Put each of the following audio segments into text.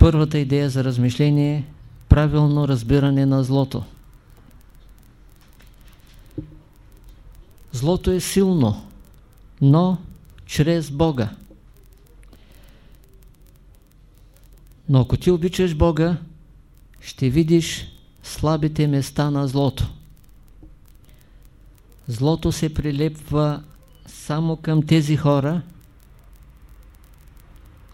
Първата идея за размишление е правилно разбиране на злото. Злото е силно, но чрез Бога. Но ако ти обичаш Бога, ще видиш слабите места на злото. Злото се прилепва само към тези хора,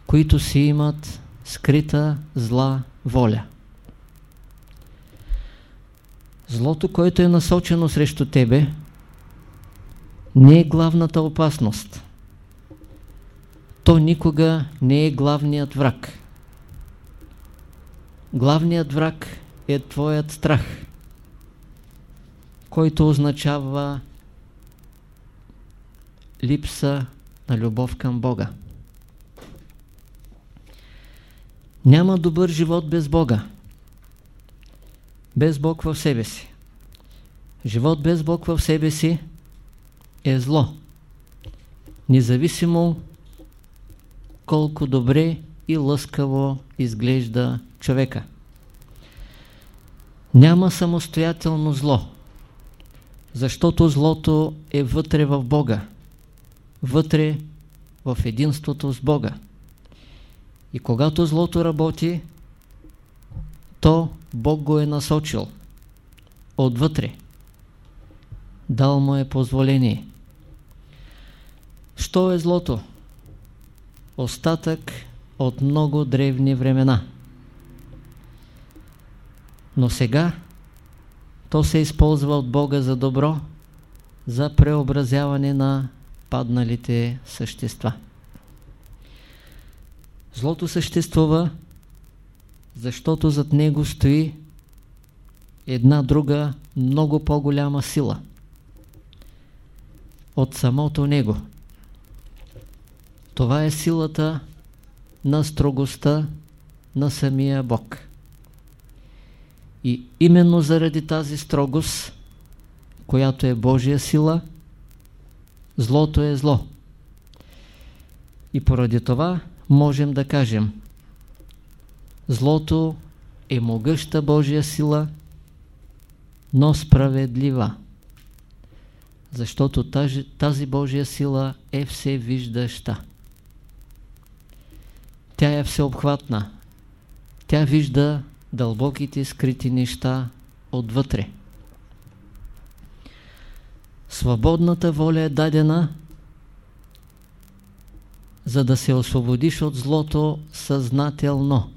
които си имат скрита зла воля. Злото, което е насочено срещу тебе, не е главната опасност. То никога не е главният враг. Главният враг е твоят страх, който означава липса на любов към Бога. Няма добър живот без Бога. Без Бог в себе си. Живот без Бог в себе си е зло. Независимо колко добре и лъскаво изглежда човека. Няма самостоятелно зло, защото злото е вътре в Бога, вътре в единството с Бога. И когато злото работи, то Бог го е насочил отвътре. Дал му е позволение. Що е злото? Остатък от много древни времена. Но сега то се използва от Бога за добро, за преобразяване на падналите същества. Злото съществува, защото зад него стои една друга, много по-голяма сила от самото него. Това е силата на строгостта на самия Бог. И именно заради тази строгост, която е Божия сила, злото е зло. И поради това можем да кажем злото е могъща Божия сила, но справедлива. Защото тази, тази Божия сила е всевиждаща. Тя е всеобхватна. Тя вижда дълбоките скрити неща отвътре. Свободната воля е дадена за да се освободиш от злото съзнателно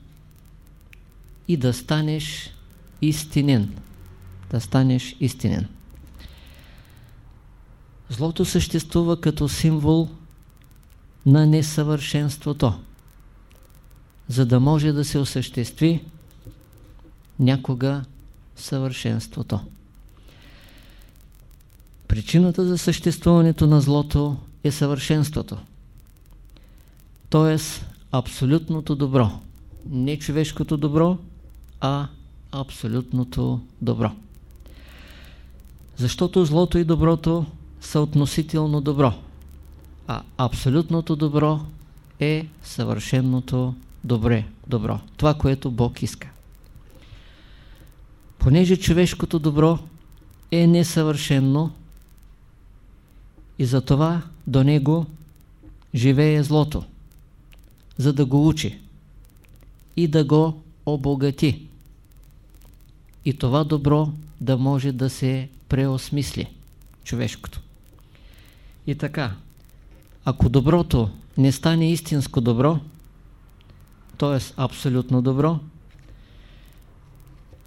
и да станеш истинен. Да станеш истинен. Злото съществува като символ на несъвършенството, за да може да се осъществи някога съвършенството. Причината за съществуването на злото е съвършенството т.е. абсолютното добро. Не човешкото добро, а абсолютното добро. Защото злото и доброто са относително добро, а абсолютното добро е съвършеното добре, добро. Това, което Бог иска. Понеже човешкото добро е несъвършено и затова до него живее злото за да го учи и да го обогати. И това добро да може да се преосмисли човешкото. И така, ако доброто не стане истинско добро, т.е. абсолютно добро,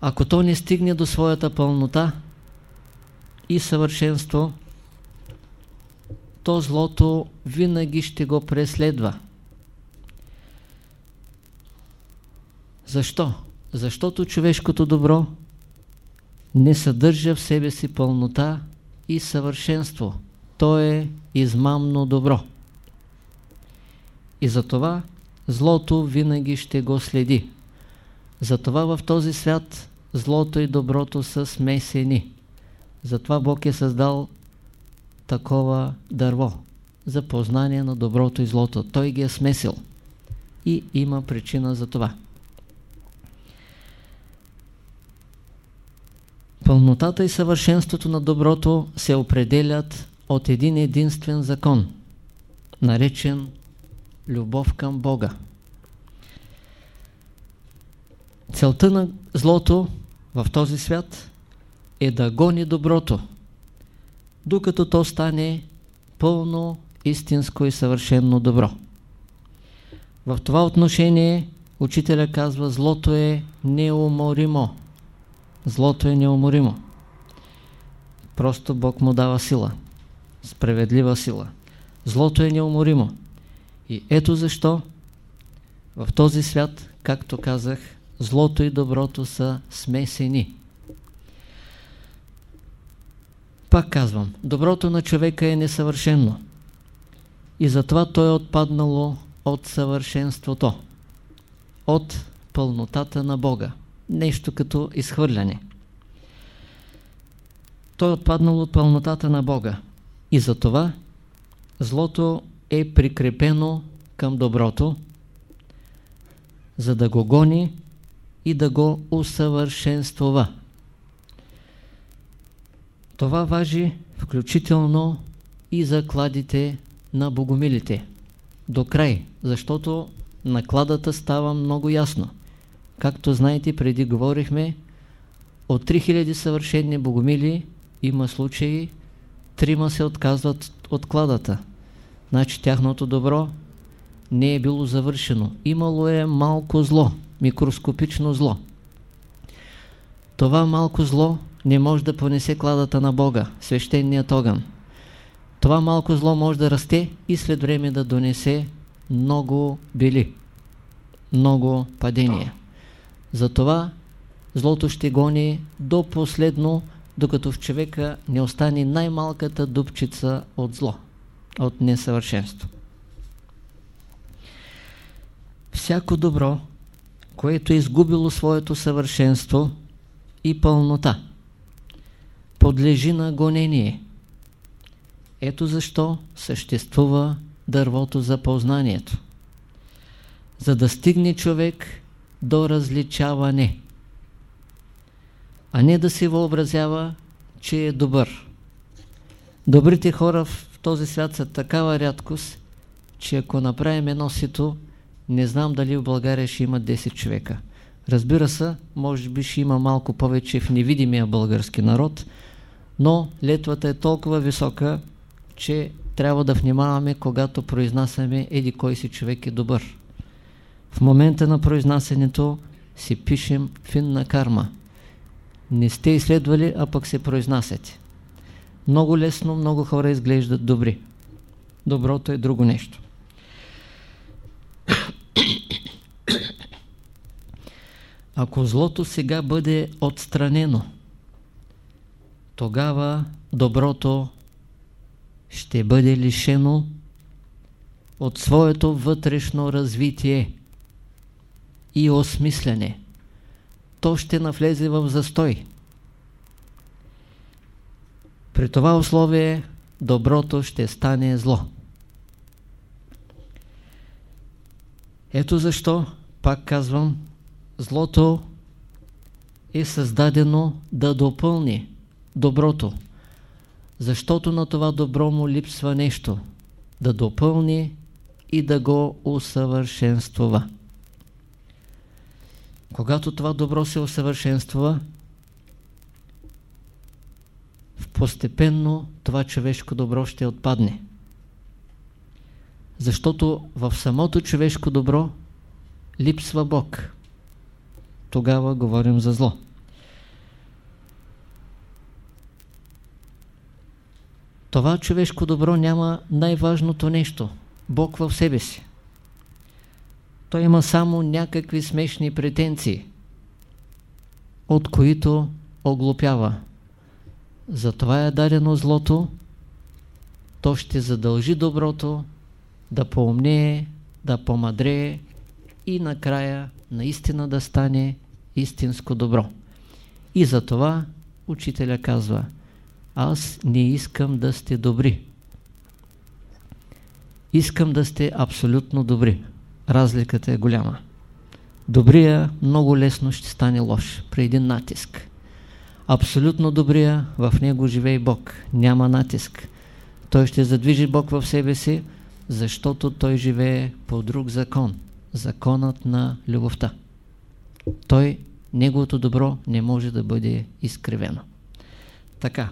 ако то не стигне до своята пълнота и съвършенство, то злото винаги ще го преследва. Защо? Защото човешкото добро не съдържа в себе си пълнота и съвършенство. То е измамно добро. И затова злото винаги ще го следи. Затова в този свят злото и доброто са смесени. Затова Бог е създал такова дърво за познание на доброто и злото. Той ги е смесил. И има причина за това. Пълнотата и съвършенството на доброто се определят от един единствен закон, наречен любов към Бога. Целта на злото в този свят е да гони доброто, докато то стане пълно, истинско и съвършено добро. В това отношение учителя казва, злото е неуморимо. Злото е неуморимо. Просто Бог му дава сила. Справедлива сила. Злото е неуморимо. И ето защо в този свят, както казах, злото и доброто са смесени. Пак казвам, доброто на човека е несъвършено. И затова то е отпаднало от съвършенството, от пълнотата на Бога. Нещо като изхвърляне. То е отпаднало от пълнотата на Бога. И затова злото е прикрепено към доброто, за да го гони и да го усъвършенствува. Това важи включително и за кладите на богомилите. До край, защото накладата става много ясно. Както знаете, преди говорихме, от 3000 съвършени богомили има случаи, трима се отказват от кладата. Значи тяхното добро не е било завършено. Имало е малко зло, микроскопично зло. Това малко зло не може да понесе кладата на Бога, свещеният огън. Това малко зло може да расте и след време да донесе много били, много падения. Затова злото ще гони до последно, докато в човека не остане най-малката дупчица от зло, от несъвършенство. Всяко добро, което е изгубило своето съвършенство и пълнота, подлежи на гонение. Ето защо съществува дървото за познанието. За да стигне човек до различаване, а не да се въобразява, че е добър. Добрите хора в този свят са такава рядкост, че ако направим едно сито, не знам дали в България ще има 10 човека. Разбира се, може би ще има малко повече в невидимия български народ, но летвата е толкова висока, че трябва да внимаваме, когато произнасяме еди кой си човек е добър. В момента на произнасянето си пишем финна карма. Не сте изследвали, а пък се произнасяте. Много лесно, много хора изглеждат добри. Доброто е друго нещо. Ако злото сега бъде отстранено, тогава доброто ще бъде лишено от своето вътрешно развитие и осмислене. То ще навлезе в застой. При това условие доброто ще стане зло. Ето защо, пак казвам, злото е създадено да допълни доброто защото на това добро му липсва нещо, да допълни и да го усъвършенствува. Когато това добро се усъвършенствува, постепенно това човешко добро ще отпадне. Защото в самото човешко добро липсва Бог. Тогава говорим за зло. Това човешко добро няма най-важното нещо – Бог в себе си. Той има само някакви смешни претенции, от които оглупява. Затова е дадено злото, то ще задължи доброто да поумнее, да помадрее и накрая наистина да стане истинско добро. И затова учителя казва – аз не искам да сте добри. Искам да сте абсолютно добри. Разликата е голяма. Добрия много лесно ще стане лош при един натиск. абсолютно добрия, в него живее Бог. Няма натиск. Той ще задвижи Бог в себе си, защото той живее по друг закон. Законът на любовта. Той, неговото добро не може да бъде изкривено. Така.